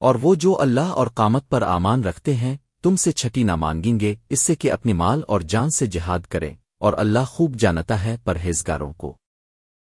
اور وہ جو اللہ اور قامت پر آمان رکھتے ہیں، تم سے چھٹی نہ مانگیں گے، اس سے کہ اپنی مال اور جان سے جہاد کریں، اور اللہ خوب جانتا ہے پرہیزگاروں کو۔